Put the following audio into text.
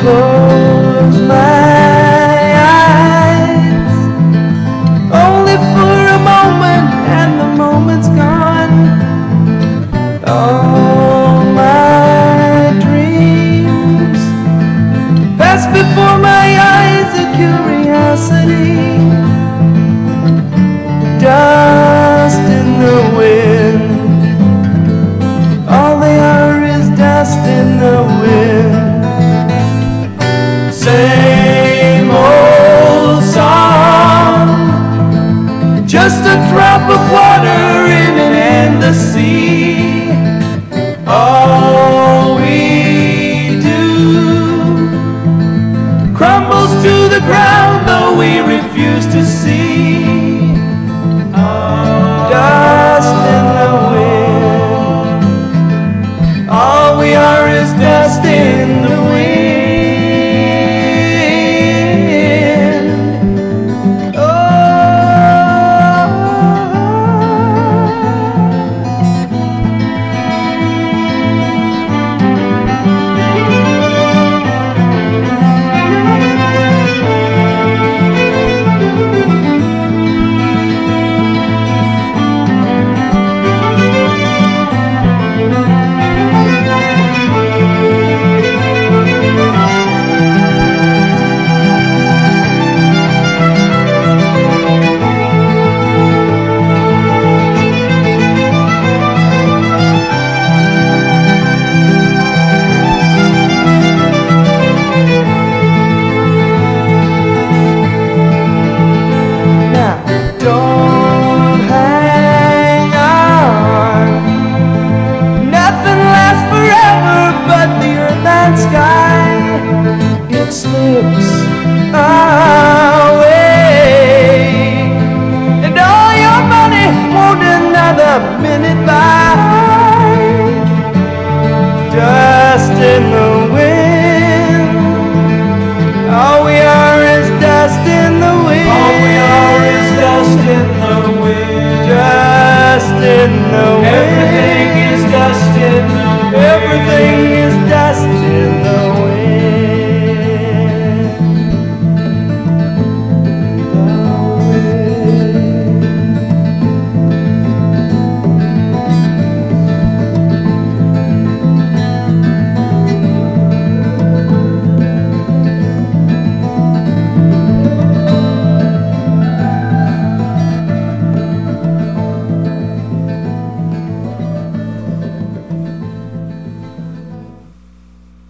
close my eyes. Only for a moment and the moment's gone. All my dreams pass before my eyes a curiosity drop of water in an endless sea. All we do crumbles to the ground though we refuse to see and sky. It slips away. And all your money won't another minute buy. Dust in the